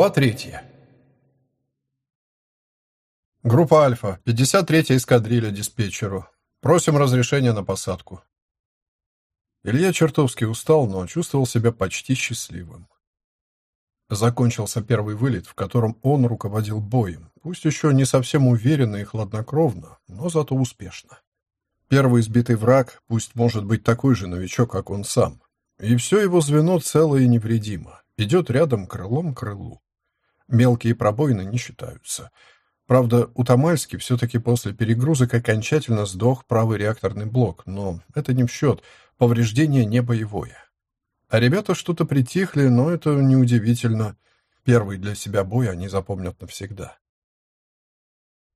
Глава третья. Группа Альфа, 53-я эскадрилья диспетчеру. Просим разрешения на посадку. Илья чертовски устал, но чувствовал себя почти счастливым. Закончился первый вылет, в котором он руководил боем, пусть еще не совсем уверенно и хладнокровно, но зато успешно. Первый сбитый враг, пусть может быть такой же новичок, как он сам, и все его звено цело и невредимо идет рядом крылом к крылу. Мелкие пробоины не считаются. Правда, у Тамальски все-таки после перегрузок окончательно сдох правый реакторный блок, но это не в счет, повреждение не боевое. А ребята что-то притихли, но это неудивительно. Первый для себя бой они запомнят навсегда.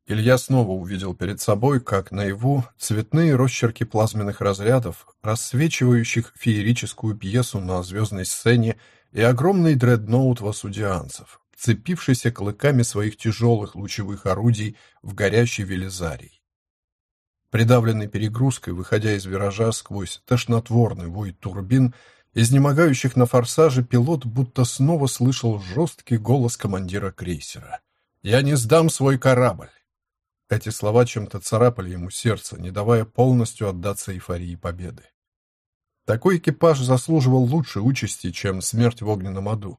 Илья снова увидел перед собой, как наяву, цветные росчерки плазменных разрядов, рассвечивающих феерическую пьесу на звездной сцене и огромный дредноут васудианцев, цепившийся клыками своих тяжелых лучевых орудий в горящий велизарий. Придавленный перегрузкой, выходя из виража сквозь тошнотворный вой турбин, изнемогающих на форсаже, пилот будто снова слышал жесткий голос командира крейсера. «Я не сдам свой корабль!» Эти слова чем-то царапали ему сердце, не давая полностью отдаться эйфории победы. Такой экипаж заслуживал лучшей участи, чем смерть в огненном аду.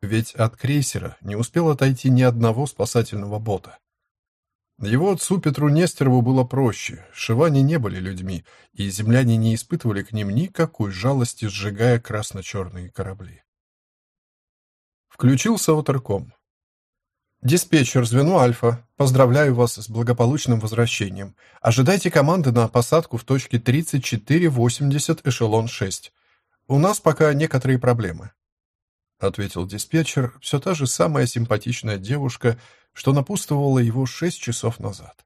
Ведь от крейсера не успел отойти ни одного спасательного бота. Его отцу Петру Нестерову было проще. Шиване не были людьми, и земляне не испытывали к ним никакой жалости, сжигая красно-черные корабли. Включился оторком. «Диспетчер, звено Альфа. Поздравляю вас с благополучным возвращением. Ожидайте команды на посадку в точке 3480 эшелон 6. У нас пока некоторые проблемы», — ответил диспетчер, все та же самая симпатичная девушка, что напутствовала его шесть часов назад.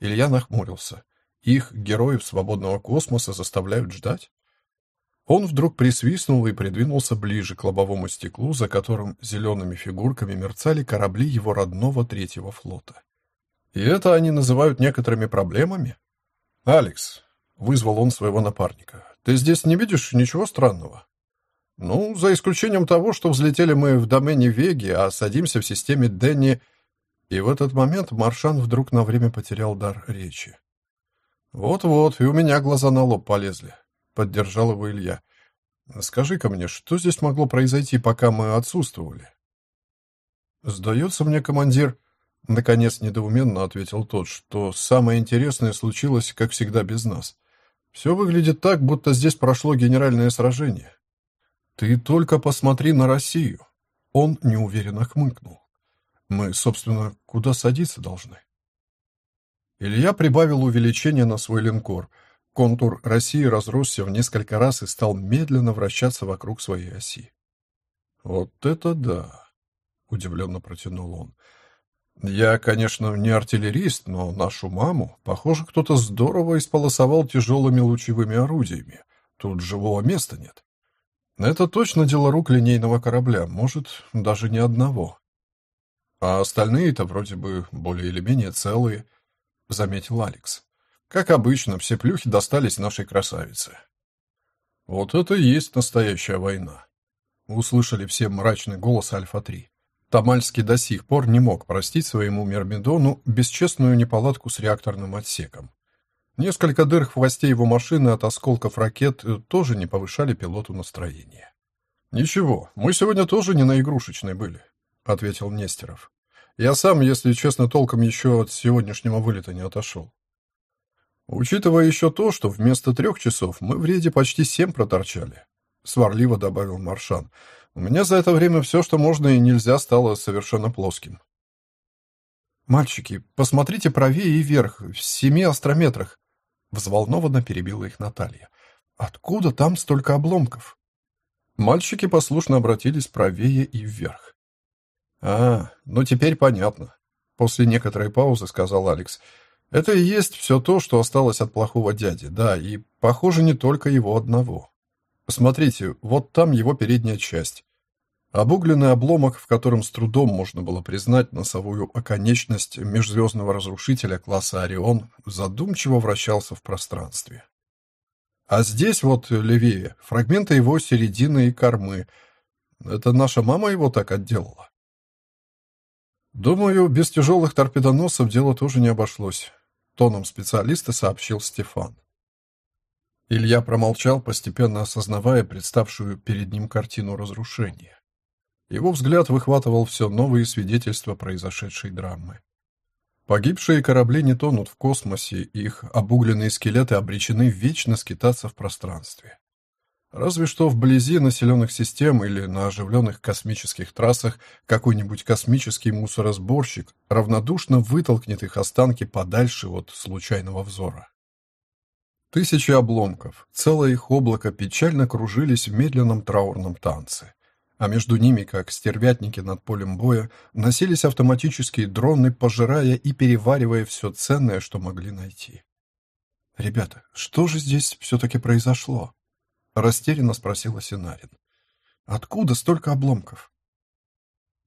Илья нахмурился. Их, героев свободного космоса, заставляют ждать? Он вдруг присвистнул и придвинулся ближе к лобовому стеклу, за которым зелеными фигурками мерцали корабли его родного третьего флота. И это они называют некоторыми проблемами? «Алекс», — вызвал он своего напарника, — «ты здесь не видишь ничего странного?» «Ну, за исключением того, что взлетели мы в домене Веги, а садимся в системе Денни...» И в этот момент Маршан вдруг на время потерял дар речи. «Вот-вот, и у меня глаза на лоб полезли поддержал его Илья. Скажи-ка мне, что здесь могло произойти, пока мы отсутствовали? Сдается мне, командир, наконец недоуменно ответил тот, что самое интересное случилось, как всегда, без нас. Все выглядит так, будто здесь прошло генеральное сражение. Ты только посмотри на Россию. Он неуверенно хмыкнул. Мы, собственно, куда садиться должны? Илья прибавил увеличение на свой линкор — Контур России разросся в несколько раз и стал медленно вращаться вокруг своей оси. «Вот это да!» — удивленно протянул он. «Я, конечно, не артиллерист, но нашу маму, похоже, кто-то здорово исполосовал тяжелыми лучевыми орудиями. Тут живого места нет. Это точно дело рук линейного корабля, может, даже не одного. А остальные-то вроде бы более или менее целые», — заметил Алекс. Как обычно, все плюхи достались нашей красавице. Вот это и есть настоящая война. Услышали все мрачный голос Альфа-3. Тамальский до сих пор не мог простить своему Мермидону бесчестную неполадку с реакторным отсеком. Несколько дыр в хвосте его машины от осколков ракет тоже не повышали пилоту настроение. «Ничего, мы сегодня тоже не на игрушечной были», — ответил Нестеров. «Я сам, если честно, толком еще от сегодняшнего вылета не отошел. Учитывая еще то, что вместо трех часов мы в рейде почти семь проторчали, сварливо добавил Маршан. У меня за это время все, что можно и нельзя, стало совершенно плоским. «Мальчики, посмотрите правее и вверх, в семи астрометрах!» Взволнованно перебила их Наталья. «Откуда там столько обломков?» Мальчики послушно обратились правее и вверх. «А, ну теперь понятно», — после некоторой паузы сказал Алекс. Это и есть все то, что осталось от плохого дяди, да, и, похоже, не только его одного. Смотрите, вот там его передняя часть. Обугленный обломок, в котором с трудом можно было признать носовую оконечность межзвездного разрушителя класса Орион, задумчиво вращался в пространстве. А здесь вот левее фрагменты его середины и кормы. Это наша мама его так отделала. Думаю, без тяжелых торпедоносов дело тоже не обошлось, тоном специалиста сообщил Стефан. Илья промолчал, постепенно осознавая представшую перед ним картину разрушения. Его взгляд выхватывал все новые свидетельства произошедшей драмы. Погибшие корабли не тонут в космосе, их обугленные скелеты обречены вечно скитаться в пространстве. Разве что вблизи населенных систем или на оживленных космических трассах какой-нибудь космический мусоросборщик равнодушно вытолкнет их останки подальше от случайного взора. Тысячи обломков, целое их облако печально кружились в медленном траурном танце а между ними, как стервятники над полем боя, носились автоматические дроны, пожирая и переваривая все ценное, что могли найти. «Ребята, что же здесь все-таки произошло?» — растерянно спросила Синарин. «Откуда столько обломков?»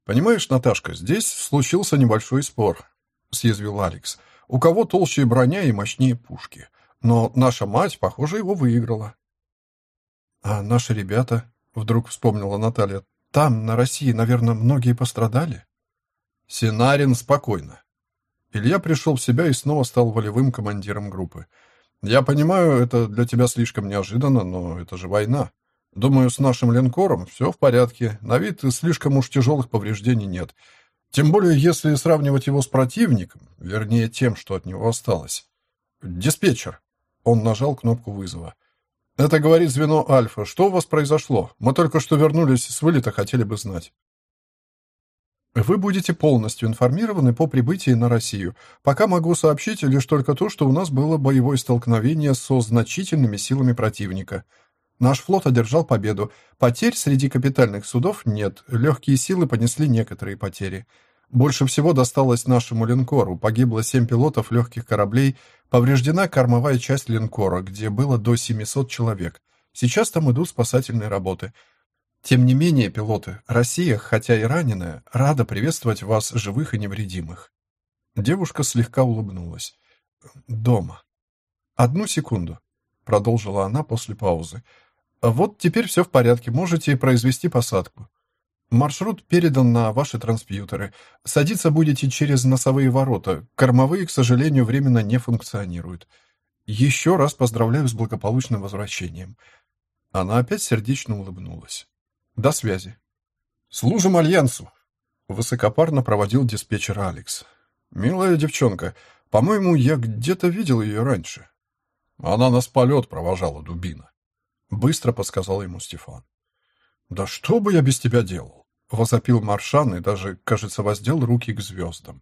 «Понимаешь, Наташка, здесь случился небольшой спор», — съязвил Алекс. «У кого толще броня и мощнее пушки. Но наша мать, похоже, его выиграла». «А наши ребята?» Вдруг вспомнила Наталья. Там, на России, наверное, многие пострадали? Синарин спокойно. Илья пришел в себя и снова стал волевым командиром группы. Я понимаю, это для тебя слишком неожиданно, но это же война. Думаю, с нашим линкором все в порядке. На вид слишком уж тяжелых повреждений нет. Тем более, если сравнивать его с противником, вернее, тем, что от него осталось. Диспетчер. Он нажал кнопку вызова. Это говорит звено Альфа. Что у вас произошло? Мы только что вернулись с вылета, хотели бы знать. Вы будете полностью информированы по прибытии на Россию. Пока могу сообщить лишь только то, что у нас было боевое столкновение со значительными силами противника. Наш флот одержал победу. Потерь среди капитальных судов нет. Легкие силы понесли некоторые потери. Больше всего досталось нашему линкору. Погибло семь пилотов легких кораблей, повреждена кормовая часть линкора, где было до 700 человек. Сейчас там идут спасательные работы. Тем не менее, пилоты, Россия, хотя и раненая, рада приветствовать вас живых и невредимых. Девушка слегка улыбнулась. Дома. Одну секунду, продолжила она после паузы. Вот теперь все в порядке, можете произвести посадку. Маршрут передан на ваши транспьютеры. Садиться будете через носовые ворота. Кормовые, к сожалению, временно не функционируют. Еще раз поздравляю с благополучным возвращением. Она опять сердечно улыбнулась. До связи. Служим Альянсу. Высокопарно проводил диспетчер Алекс. Милая девчонка, по-моему, я где-то видел ее раньше. Она нас полет провожала, дубина. Быстро подсказал ему Стефан. Да что бы я без тебя делал? Возопил Маршан и даже, кажется, воздел руки к звездам.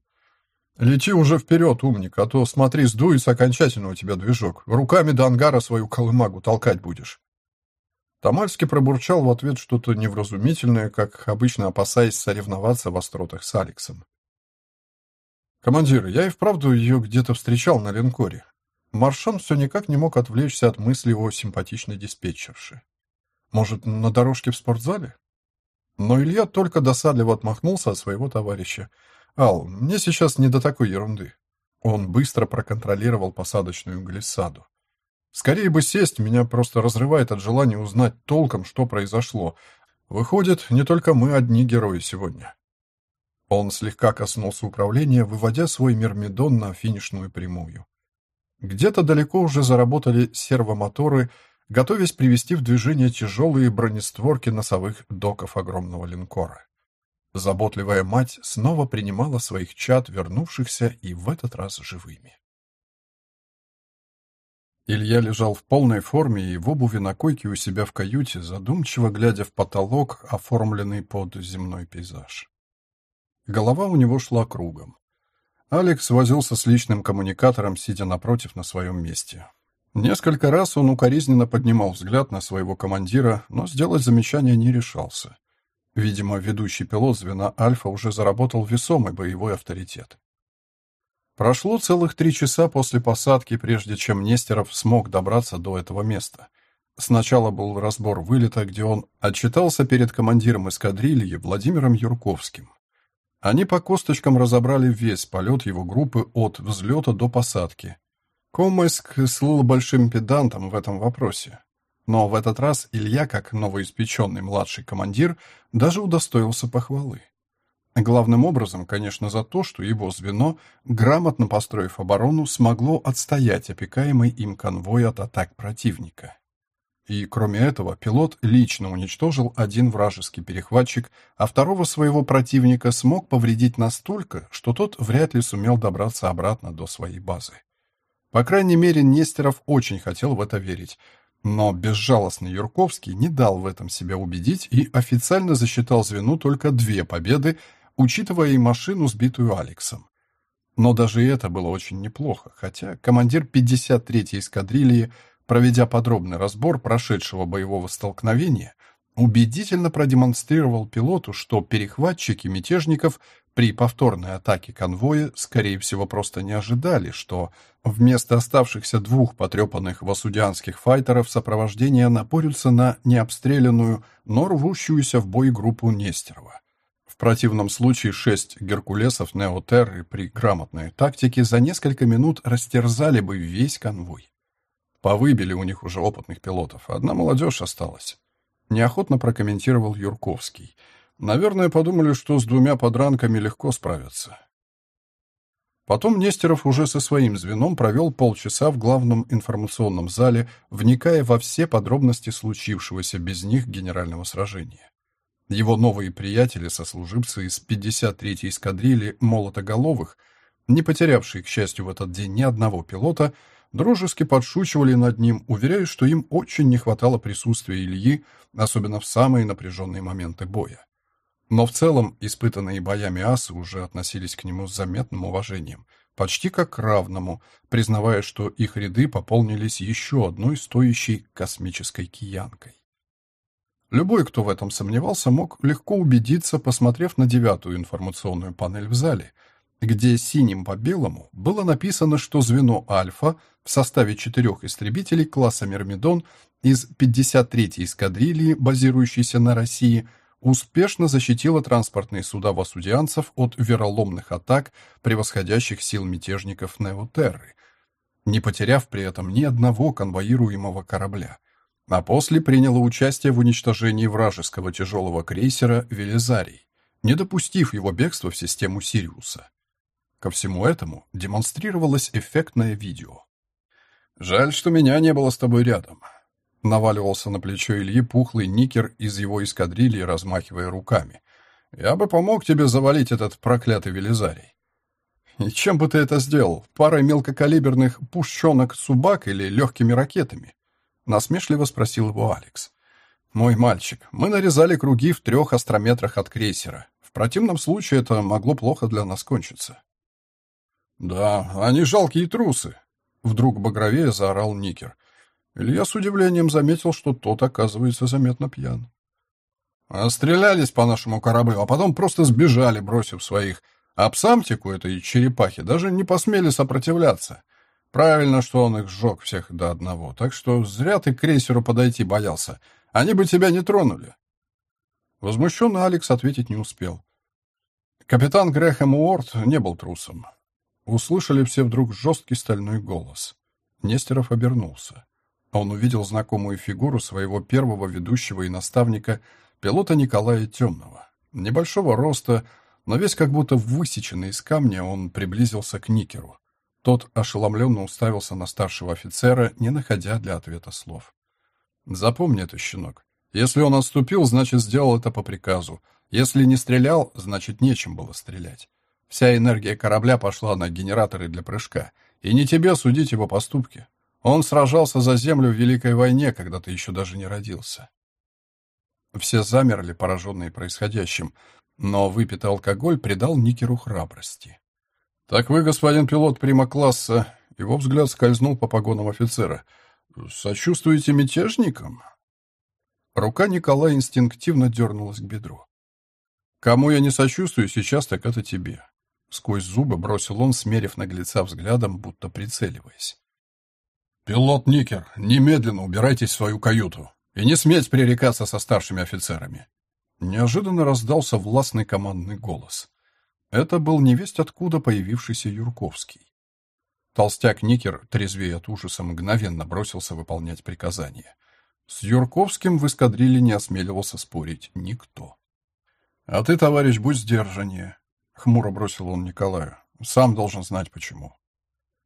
«Лети уже вперед, умник, а то, смотри, сдуется окончательно у тебя движок. Руками до ангара свою колымагу толкать будешь». Тамальский пробурчал в ответ что-то невразумительное, как обычно опасаясь соревноваться в остротах с Алексом. «Командир, я и вправду ее где-то встречал на линкоре». Маршан все никак не мог отвлечься от мысли о симпатичной диспетчерше. «Может, на дорожке в спортзале?» Но Илья только досадливо отмахнулся от своего товарища. «Ал, мне сейчас не до такой ерунды». Он быстро проконтролировал посадочную глиссаду. «Скорее бы сесть, меня просто разрывает от желания узнать толком, что произошло. Выходит, не только мы одни герои сегодня». Он слегка коснулся управления, выводя свой мирмидон на финишную прямую. Где-то далеко уже заработали сервомоторы, готовясь привести в движение тяжелые бронестворки носовых доков огромного линкора. Заботливая мать снова принимала своих чад, вернувшихся и в этот раз живыми. Илья лежал в полной форме и в обуви на койке у себя в каюте, задумчиво глядя в потолок, оформленный под земной пейзаж. Голова у него шла кругом. Алекс возился с личным коммуникатором, сидя напротив на своем месте. Несколько раз он укоризненно поднимал взгляд на своего командира, но сделать замечание не решался. Видимо, ведущий пилот звена «Альфа» уже заработал весомый боевой авторитет. Прошло целых три часа после посадки, прежде чем Нестеров смог добраться до этого места. Сначала был разбор вылета, где он отчитался перед командиром эскадрильи Владимиром Юрковским. Они по косточкам разобрали весь полет его группы от взлета до посадки, Комыск слыл большим педантом в этом вопросе. Но в этот раз Илья, как новоиспеченный младший командир, даже удостоился похвалы. Главным образом, конечно, за то, что его звено, грамотно построив оборону, смогло отстоять опекаемый им конвой от атак противника. И, кроме этого, пилот лично уничтожил один вражеский перехватчик, а второго своего противника смог повредить настолько, что тот вряд ли сумел добраться обратно до своей базы. По крайней мере, Нестеров очень хотел в это верить, но безжалостный Юрковский не дал в этом себя убедить и официально засчитал звену только две победы, учитывая и машину, сбитую Алексом. Но даже это было очень неплохо, хотя командир 53-й эскадрильи проведя подробный разбор прошедшего боевого столкновения, убедительно продемонстрировал пилоту, что перехватчики мятежников при повторной атаке конвоя, скорее всего, просто не ожидали, что вместо оставшихся двух потрепанных васудианских файтеров сопровождение напорются на необстрелянную, но рвущуюся в бой группу Нестерова. В противном случае шесть геркулесов Неотерры при грамотной тактике за несколько минут растерзали бы весь конвой. Повыбили у них уже опытных пилотов, одна молодежь осталась. Неохотно прокомментировал Юрковский. Наверное, подумали, что с двумя подранками легко справятся. Потом Нестеров уже со своим звеном провел полчаса в главном информационном зале, вникая во все подробности случившегося без них генерального сражения. Его новые приятели-сослуживцы из 53-й эскадрильи молотоголовых, не потерявшие, к счастью, в этот день ни одного пилота, дружески подшучивали над ним, уверяя, что им очень не хватало присутствия Ильи, особенно в самые напряженные моменты боя. Но в целом испытанные боями асы уже относились к нему с заметным уважением, почти как к равному, признавая, что их ряды пополнились еще одной стоящей космической киянкой. Любой, кто в этом сомневался, мог легко убедиться, посмотрев на девятую информационную панель в зале – где синим по белому было написано, что звено «Альфа» в составе четырех истребителей класса «Мирмидон» из 53-й эскадрильи, базирующейся на России, успешно защитило транспортные суда васудианцев от вероломных атак превосходящих сил мятежников Неотерры, не потеряв при этом ни одного конвоируемого корабля, а после приняло участие в уничтожении вражеского тяжелого крейсера «Велизарий», не допустив его бегства в систему Сириуса. Ко всему этому демонстрировалось эффектное видео. «Жаль, что меня не было с тобой рядом», — наваливался на плечо Ильи пухлый никер из его эскадрильи, размахивая руками. «Я бы помог тебе завалить этот проклятый Велизарий». «И чем бы ты это сделал? Парой мелкокалиберных пушченок Субак или легкими ракетами?» — насмешливо спросил его Алекс. «Мой мальчик, мы нарезали круги в трех астрометрах от крейсера. В противном случае это могло плохо для нас кончиться». «Да, они жалкие трусы!» Вдруг багровее заорал Никер. Илья с удивлением заметил, что тот, оказывается, заметно пьян. А стрелялись по нашему кораблю, а потом просто сбежали, бросив своих. А псамтику этой черепахи даже не посмели сопротивляться. Правильно, что он их сжег всех до одного. Так что зря ты к крейсеру подойти боялся. Они бы тебя не тронули. Возмущенный Алекс ответить не успел. Капитан Грэхэм Уорд не был трусом. Услышали все вдруг жесткий стальной голос. Нестеров обернулся. Он увидел знакомую фигуру своего первого ведущего и наставника, пилота Николая Темного. Небольшого роста, но весь как будто высеченный из камня, он приблизился к Никеру. Тот ошеломленно уставился на старшего офицера, не находя для ответа слов. «Запомни это, щенок. Если он отступил, значит, сделал это по приказу. Если не стрелял, значит, нечем было стрелять. Вся энергия корабля пошла на генераторы для прыжка. И не тебе судить его поступки. Он сражался за Землю в Великой войне, когда ты еще даже не родился. Все замерли, пораженные происходящим, но выпитый алкоголь придал Никеру храбрости. «Так вы, господин пилот прима-класса...» Его взгляд скользнул по погонам офицера. «Сочувствуете мятежникам?» Рука Николая инстинктивно дернулась к бедру. «Кому я не сочувствую сейчас, так это тебе. Сквозь зубы бросил он, смерив наглеца взглядом, будто прицеливаясь. «Пилот Никер, немедленно убирайтесь в свою каюту и не сметь пререкаться со старшими офицерами!» Неожиданно раздался властный командный голос. Это был невесть откуда появившийся Юрковский. Толстяк Никер, трезвее от ужаса, мгновенно бросился выполнять приказания. С Юрковским в эскадрилье не осмеливался спорить никто. «А ты, товарищ, будь сдержаннее», — хмуро бросил он Николаю. «Сам должен знать, почему».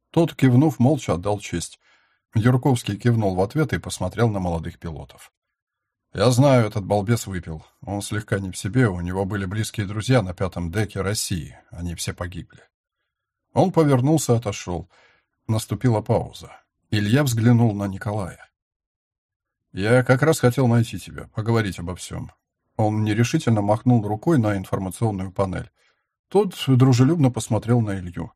Тот, кивнув, молча отдал честь. Юрковский кивнул в ответ и посмотрел на молодых пилотов. «Я знаю, этот балбес выпил. Он слегка не в себе, у него были близкие друзья на пятом деке России. Они все погибли». Он повернулся, отошел. Наступила пауза. Илья взглянул на Николая. «Я как раз хотел найти тебя, поговорить обо всем. Он нерешительно махнул рукой на информационную панель. Тот дружелюбно посмотрел на Илью.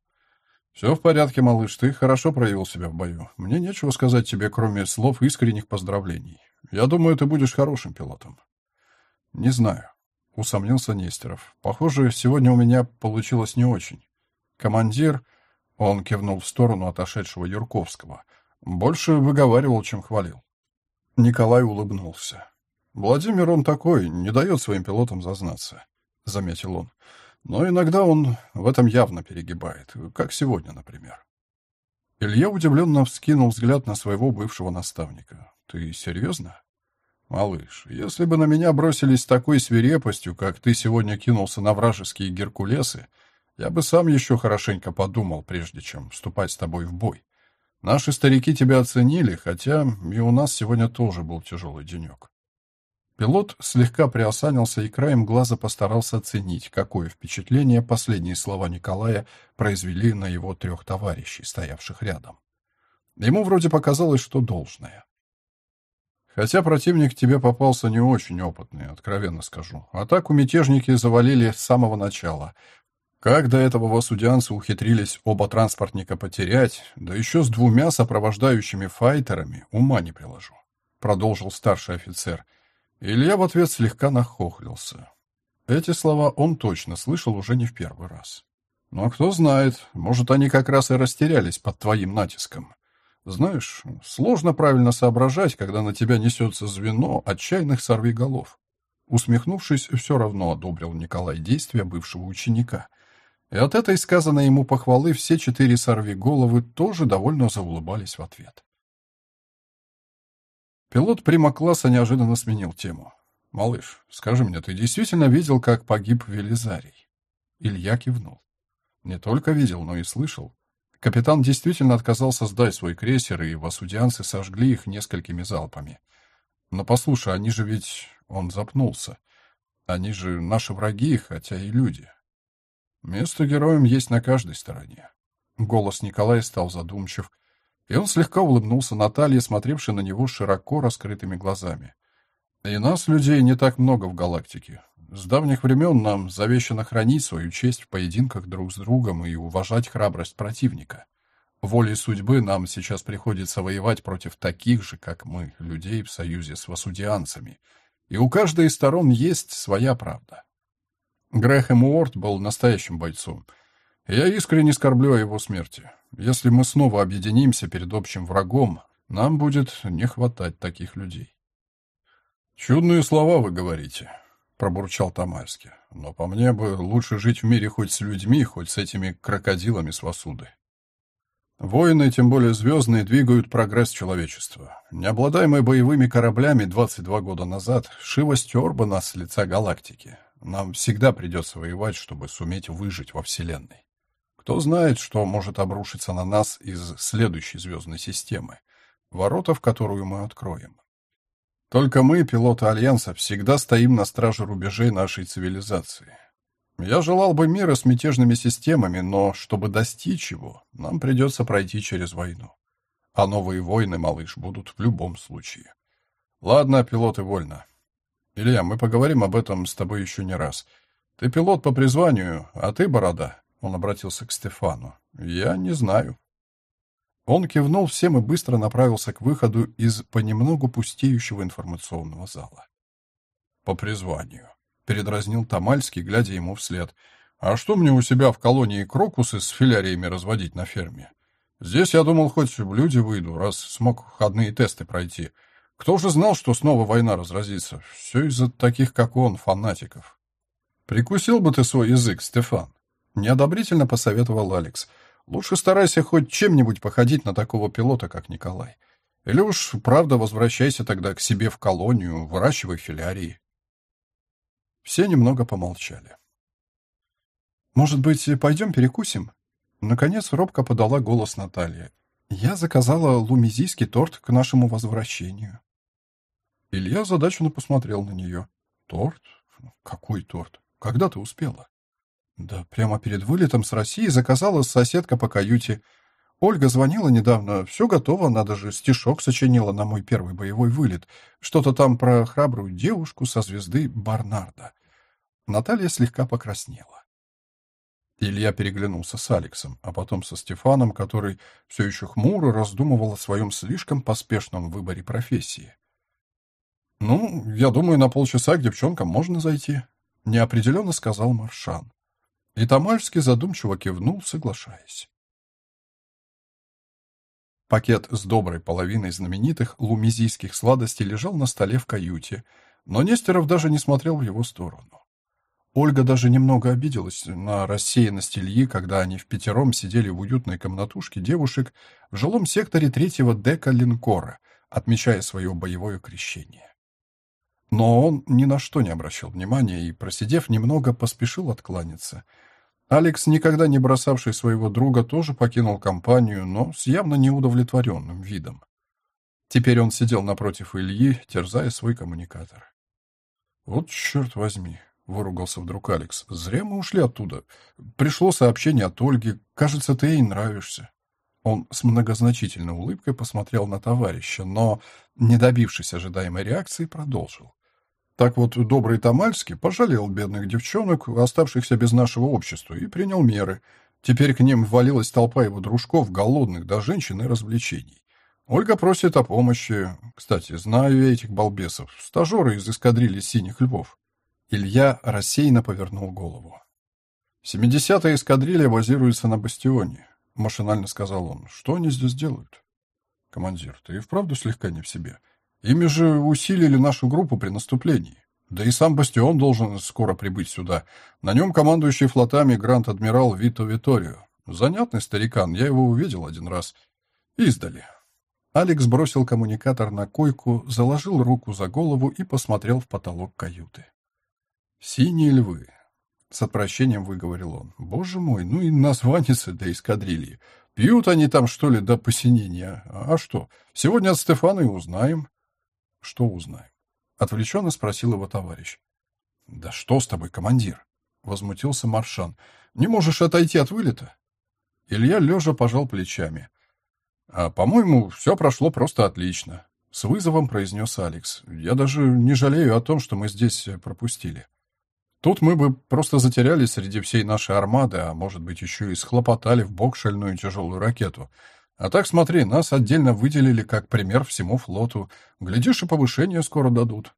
«Все в порядке, малыш, ты хорошо проявил себя в бою. Мне нечего сказать тебе, кроме слов искренних поздравлений. Я думаю, ты будешь хорошим пилотом». «Не знаю», — усомнился Нестеров. «Похоже, сегодня у меня получилось не очень. Командир...» — он кивнул в сторону отошедшего Юрковского. «Больше выговаривал, чем хвалил». Николай улыбнулся. «Владимир он такой, не дает своим пилотам зазнаться», — заметил он. «Но иногда он в этом явно перегибает, как сегодня, например». Илья удивленно вскинул взгляд на своего бывшего наставника. «Ты серьезно?» «Малыш, если бы на меня бросились с такой свирепостью, как ты сегодня кинулся на вражеские геркулесы, я бы сам еще хорошенько подумал, прежде чем вступать с тобой в бой. Наши старики тебя оценили, хотя и у нас сегодня тоже был тяжелый денек. Пилот слегка приосанился и краем глаза постарался оценить, какое впечатление последние слова Николая произвели на его трех товарищей, стоявших рядом. Ему вроде показалось, что должное. Хотя противник тебе попался не очень опытный, откровенно скажу. Атаку мятежники завалили с самого начала. Как до этого васудианцы ухитрились оба транспортника потерять, да еще с двумя сопровождающими файтерами, ума не приложу. Продолжил старший офицер — Илья в ответ слегка нахохлился. Эти слова он точно слышал уже не в первый раз. Но кто знает, может, они как раз и растерялись под твоим натиском. Знаешь, сложно правильно соображать, когда на тебя несется звено отчаянных сорвиголов. Усмехнувшись, все равно одобрил Николай действия бывшего ученика. И от этой сказанной ему похвалы все четыре сорвиголовы тоже довольно заулыбались в ответ. Пилот прима-класса неожиданно сменил тему. «Малыш, скажи мне, ты действительно видел, как погиб Велизарий?» Илья кивнул. «Не только видел, но и слышал. Капитан действительно отказался сдать свой крейсер, и васудианцы сожгли их несколькими залпами. Но послушай, они же ведь...» Он запнулся. «Они же наши враги, хотя и люди. Место героям есть на каждой стороне». Голос Николая стал задумчив, и он слегка улыбнулся Наталье, смотревшей на него широко раскрытыми глазами. «И нас, людей, не так много в галактике. С давних времен нам завещано хранить свою честь в поединках друг с другом и уважать храбрость противника. Волей судьбы нам сейчас приходится воевать против таких же, как мы, людей в союзе с васудианцами. И у каждой из сторон есть своя правда». Грэхэм Уорд был настоящим бойцом. Я искренне скорблю о его смерти. Если мы снова объединимся перед общим врагом, нам будет не хватать таких людей. «Чудные слова вы говорите», — пробурчал Тамальский. «Но по мне бы лучше жить в мире хоть с людьми, хоть с этими крокодилами с Васуды. Воины, тем более звездные, двигают прогресс человечества. Необладаемые боевыми кораблями 22 года назад, Шива стер нас с лица галактики. Нам всегда придется воевать, чтобы суметь выжить во Вселенной. Кто знает, что может обрушиться на нас из следующей звездной системы, ворота в которую мы откроем. Только мы, пилоты Альянса, всегда стоим на страже рубежей нашей цивилизации. Я желал бы мира с мятежными системами, но чтобы достичь его, нам придется пройти через войну. А новые войны, малыш, будут в любом случае. Ладно, пилоты, вольно. Илья, мы поговорим об этом с тобой еще не раз. Ты пилот по призванию, а ты, Борода, он обратился к Стефану. «Я не знаю». Он кивнул всем и быстро направился к выходу из понемногу пустеющего информационного зала. «По призванию», — передразнил Тамальский, глядя ему вслед. «А что мне у себя в колонии крокусы с филяриями разводить на ферме? Здесь, я думал, хоть в люди выйду, раз смог входные тесты пройти. Кто же знал, что снова война разразится? Все из-за таких, как он, фанатиков». «Прикусил бы ты свой язык, Стефан», Неодобрительно посоветовал Алекс. Лучше старайся хоть чем-нибудь походить на такого пилота, как Николай. Или уж, правда, возвращайся тогда к себе в колонию, выращивай филярии. Все немного помолчали. «Может быть, пойдем перекусим?» Наконец робко подала голос Наталья. «Я заказала лумизийский торт к нашему возвращению». Илья задачно посмотрел на нее. «Торт? Какой торт? Когда ты успела?» «Да прямо перед вылетом с России заказала соседка по каюте. Ольга звонила недавно. Все готово, надо же, стишок сочинила на мой первый боевой вылет. Что-то там про храбрую девушку со звезды Барнарда». Наталья слегка покраснела. Илья переглянулся с Алексом, а потом со Стефаном, который все еще хмуро раздумывал о своем слишком поспешном выборе профессии. «Ну, я думаю, на полчаса к девчонкам можно зайти», — неопределенно сказал Маршан. И Тамальский задумчиво кивнул, соглашаясь. Пакет с доброй половиной знаменитых лумизийских сладостей лежал на столе в каюте, но Нестеров даже не смотрел в его сторону. Ольга даже немного обиделась на рассеянность Ильи, когда они в пятером сидели в уютной комнатушке девушек в жилом секторе третьего дека линкора, отмечая свое боевое крещение. Но он ни на что не обращал внимания и, просидев немного, поспешил откланяться. Алекс, никогда не бросавший своего друга, тоже покинул компанию, но с явно неудовлетворенным видом. Теперь он сидел напротив Ильи, терзая свой коммуникатор. «Вот черт возьми, Выругался вдруг Алекс. «Зря мы ушли оттуда. Пришло сообщение от Ольги. Кажется, ты ей нравишься». Он с многозначительной улыбкой посмотрел на товарища, но, не добившись ожидаемой реакции, продолжил. Так вот, добрый Тамальский пожалел бедных девчонок, оставшихся без нашего общества, и принял меры. Теперь к ним ввалилась толпа его дружков, голодных до женщин и развлечений. Ольга просит о помощи. Кстати, знаю я этих балбесов, стажеры из эскадрильи «Синих львов». Илья рассеянно повернул голову. «Семидесятая эскадрилья базируется на бастионе», — машинально сказал он. «Что они здесь делают?» «Командир, ты и вправду слегка не в себе. Ими же усилили нашу группу при наступлении. Да и сам бастион должен скоро прибыть сюда. На нем командующий флотами грант-адмирал Вито Виторио. Занятный старикан, я его увидел один раз. Издали». Алекс бросил коммуникатор на койку, заложил руку за голову и посмотрел в потолок каюты. «Синие львы», — с отвращением выговорил он. «Боже мой, ну и названицы для эскадрильи. Пьют они там, что ли, до посинения. А что, сегодня от Стефана и узнаем». «Что узнаем?» — отвлеченно спросил его товарищ. «Да что с тобой, командир?» — возмутился Маршан. «Не можешь отойти от вылета?» Илья лежа пожал плечами. «А, по-моему, все прошло просто отлично», — с вызовом произнес Алекс. «Я даже не жалею о том, что мы здесь пропустили». Тут мы бы просто затерялись среди всей нашей армады, а может быть еще и схлопотали в бок шальную тяжелую ракету. А так смотри, нас отдельно выделили как пример всему флоту. Глядишь, и повышение скоро дадут.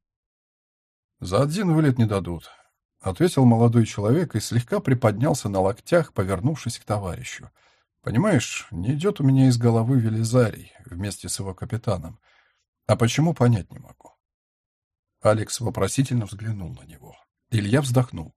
За один вылет не дадут, — ответил молодой человек и слегка приподнялся на локтях, повернувшись к товарищу. Понимаешь, не идет у меня из головы Велизарий вместе с его капитаном. А почему, понять не могу. Алекс вопросительно взглянул на него. Илья вздохнул.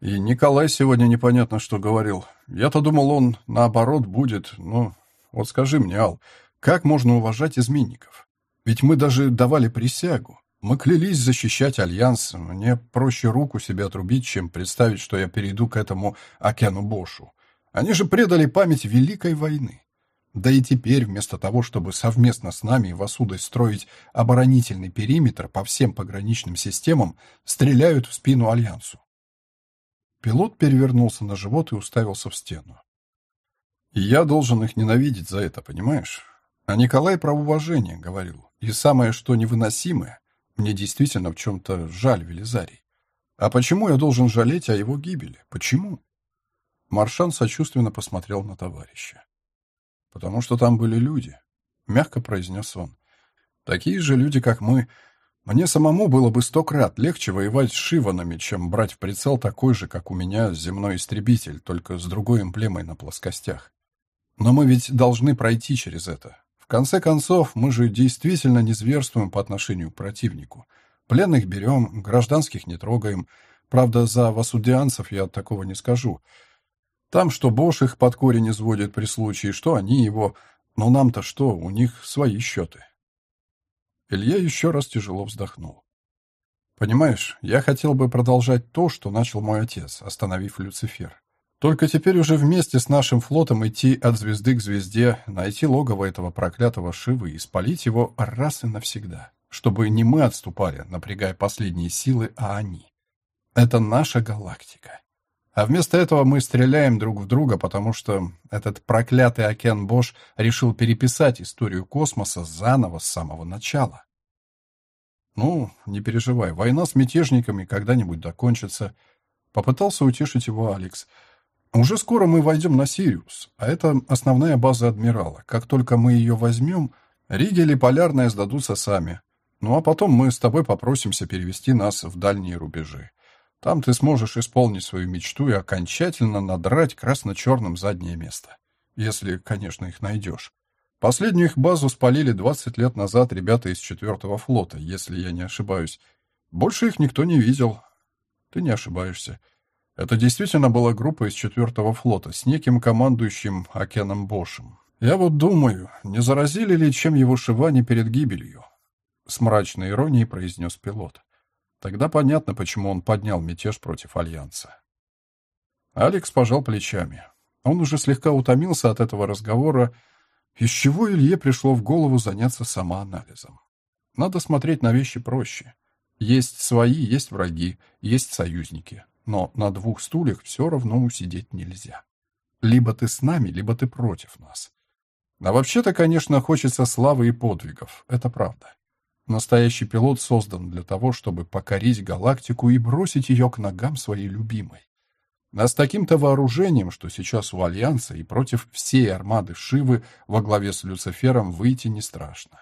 И Николай сегодня непонятно что говорил. Я-то думал, он наоборот будет. Ну, вот скажи мне, Ал, как можно уважать изменников? Ведь мы даже давали присягу. Мы клялись защищать Альянс. Мне проще руку себе отрубить, чем представить, что я перейду к этому Океану Бошу. Они же предали память Великой войны. Да и теперь, вместо того, чтобы совместно с нами и Васудой строить оборонительный периметр по всем пограничным системам, стреляют в спину Альянсу. Пилот перевернулся на живот и уставился в стену. И я должен их ненавидеть за это, понимаешь? А Николай про уважение говорил. И самое, что невыносимое, мне действительно в чем-то жаль Велизарий. А почему я должен жалеть о его гибели? Почему? Маршан сочувственно посмотрел на товарища. «Потому что там были люди», — мягко произнес он. «Такие же люди, как мы. Мне самому было бы сто крат легче воевать с Шиванами, чем брать в прицел такой же, как у меня, земной истребитель, только с другой эмблемой на плоскостях. Но мы ведь должны пройти через это. В конце концов, мы же действительно не зверствуем по отношению к противнику. Пленных берем, гражданских не трогаем. Правда, за васудианцев я такого не скажу». Там что Бош их под корень изводит при случае, что они его... Но нам-то что, у них свои счеты. Илья еще раз тяжело вздохнул. Понимаешь, я хотел бы продолжать то, что начал мой отец, остановив Люцифер. Только теперь уже вместе с нашим флотом идти от звезды к звезде, найти логово этого проклятого Шивы и спалить его раз и навсегда, чтобы не мы отступали, напрягая последние силы, а они. Это наша галактика. А вместо этого мы стреляем друг в друга, потому что этот проклятый Окен Бош решил переписать историю космоса заново с самого начала. Ну, не переживай, война с мятежниками когда-нибудь закончится. Попытался утешить его Алекс. Уже скоро мы войдем на Сириус, а это основная база Адмирала. Как только мы ее возьмем, Ригель и Полярная сдадутся сами. Ну а потом мы с тобой попросимся перевести нас в дальние рубежи. Там ты сможешь исполнить свою мечту и окончательно надрать красно-черным заднее место. Если, конечно, их найдешь. Последнюю их базу спалили 20 лет назад ребята из четвертого флота, если я не ошибаюсь. Больше их никто не видел. Ты не ошибаешься. Это действительно была группа из четвертого флота с неким командующим Акеном Бошем. Я вот думаю, не заразили ли чем его Шивани перед гибелью? С мрачной иронией произнес пилот. Тогда понятно, почему он поднял мятеж против Альянса. Алекс пожал плечами. Он уже слегка утомился от этого разговора, из чего Илье пришло в голову заняться самоанализом. Надо смотреть на вещи проще. Есть свои, есть враги, есть союзники но на двух стульях все равно усидеть нельзя. Либо ты с нами, либо ты против нас. А вообще-то, конечно, хочется славы и подвигов, это правда. Настоящий пилот создан для того, чтобы покорить галактику и бросить ее к ногам своей любимой. А с таким-то вооружением, что сейчас у Альянса и против всей армады Шивы во главе с Люцифером выйти не страшно.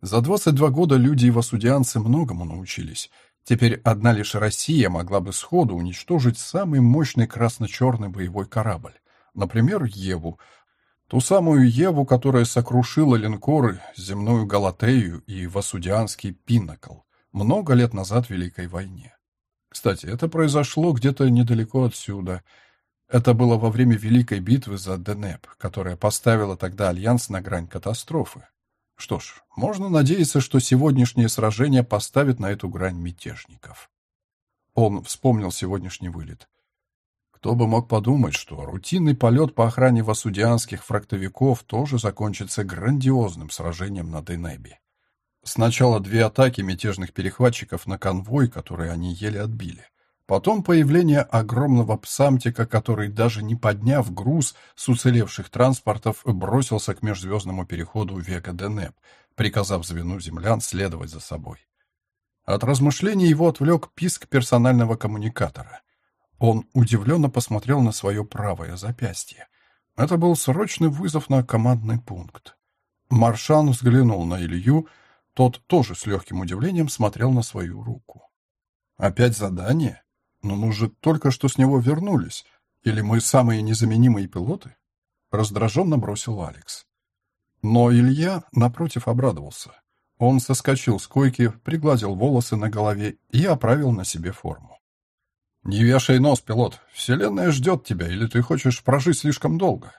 За 22 года люди и васудианцы многому научились, Теперь одна лишь Россия могла бы сходу уничтожить самый мощный красно-черный боевой корабль. Например, Еву. Ту самую Еву, которая сокрушила линкоры, земную Галатею и Васудианский Пиннакл много лет назад в Великой войне. Кстати, это произошло где-то недалеко отсюда. Это было во время Великой битвы за Денеп, которая поставила тогда Альянс на грань катастрофы. Что ж, можно надеяться, что сегодняшнее сражение поставит на эту грань мятежников. Он вспомнил сегодняшний вылет. Кто бы мог подумать, что рутинный полет по охране васудианских фрактовиков тоже закончится грандиозным сражением на Дейнебе. Сначала две атаки мятежных перехватчиков на конвой, которые они еле отбили. Потом появление огромного псамтика, который, даже не подняв груз с уцелевших транспортов, бросился к межзвездному переходу Века-Денеп, приказав звену землян следовать за собой. От размышлений его отвлек писк персонального коммуникатора. Он удивленно посмотрел на свое правое запястье. Это был срочный вызов на командный пункт. Маршан взглянул на Илью, тот тоже с легким удивлением смотрел на свою руку. «Опять задание?» Но мы же только что с него вернулись. Или мы самые незаменимые пилоты? Раздраженно бросил Алекс. Но Илья, напротив, обрадовался. Он соскочил с койки, пригладил волосы на голове и оправил на себе форму. «Не вешай нос, пилот. Вселенная ждет тебя, или ты хочешь прожить слишком долго?»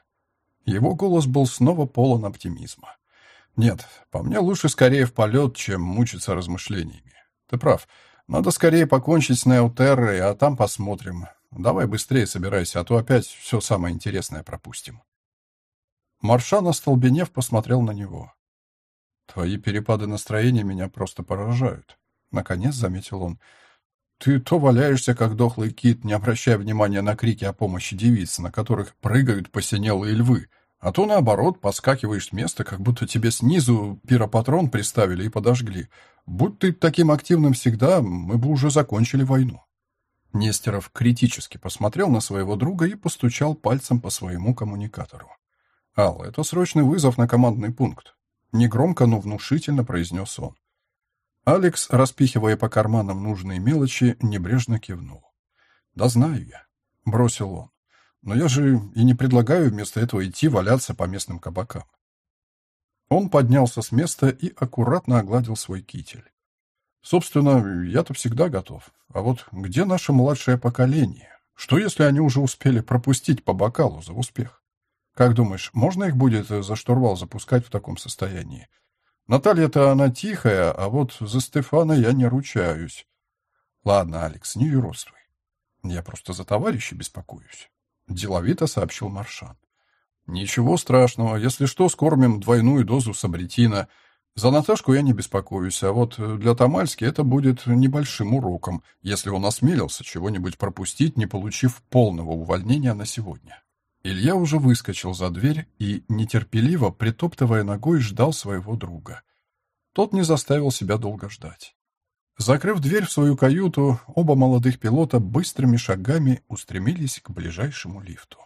Его голос был снова полон оптимизма. «Нет, по мне лучше скорее в полет, чем мучиться размышлениями. Ты прав. Надо скорее покончить с Неотеррой, а там посмотрим. Давай быстрее собирайся, а то опять все самое интересное пропустим. Маршан, остолбенев, посмотрел на него. «Твои перепады настроения меня просто поражают», — наконец заметил он. «Ты то валяешься, как дохлый кит, не обращая внимания на крики о помощи девиц, на которых прыгают посинелые львы, а то, наоборот, поскакиваешь с места, как будто тебе снизу пиропатрон приставили и подожгли. Будь ты таким активным всегда, мы бы уже закончили войну. Нестеров критически посмотрел на своего друга и постучал пальцем по своему коммуникатору. «Ал, это срочный вызов на командный пункт», — негромко, но внушительно произнес он. Алекс, распихивая по карманам нужные мелочи, небрежно кивнул. «Да знаю я», — бросил он. «Но я же и не предлагаю вместо этого идти валяться по местным кабакам. Он поднялся с места и аккуратно огладил свой китель. Собственно, я-то всегда готов. А вот где наше младшее поколение? Что, если они уже успели пропустить по бокалу за успех? Как думаешь, можно их будет за штурвал запускать в таком состоянии? Наталья-то она тихая, а вот за Стефана я не ручаюсь. Ладно, Алекс, не юродствуй. Я просто за товарища беспокоюсь. Деловито сообщил Маршан. Ничего страшного. Если что, скормим двойную дозу сабретина. За Наташку я не беспокоюсь, а вот для Тамальски это будет небольшим уроком, если он осмелился чего-нибудь пропустить, не получив полного увольнения на сегодня. Илья уже выскочил за дверь и, нетерпеливо, притоптывая ногой, ждал своего друга. Тот не заставил себя долго ждать. Закрыв дверь в свою каюту, оба молодых пилота быстрыми шагами устремились к ближайшему лифту.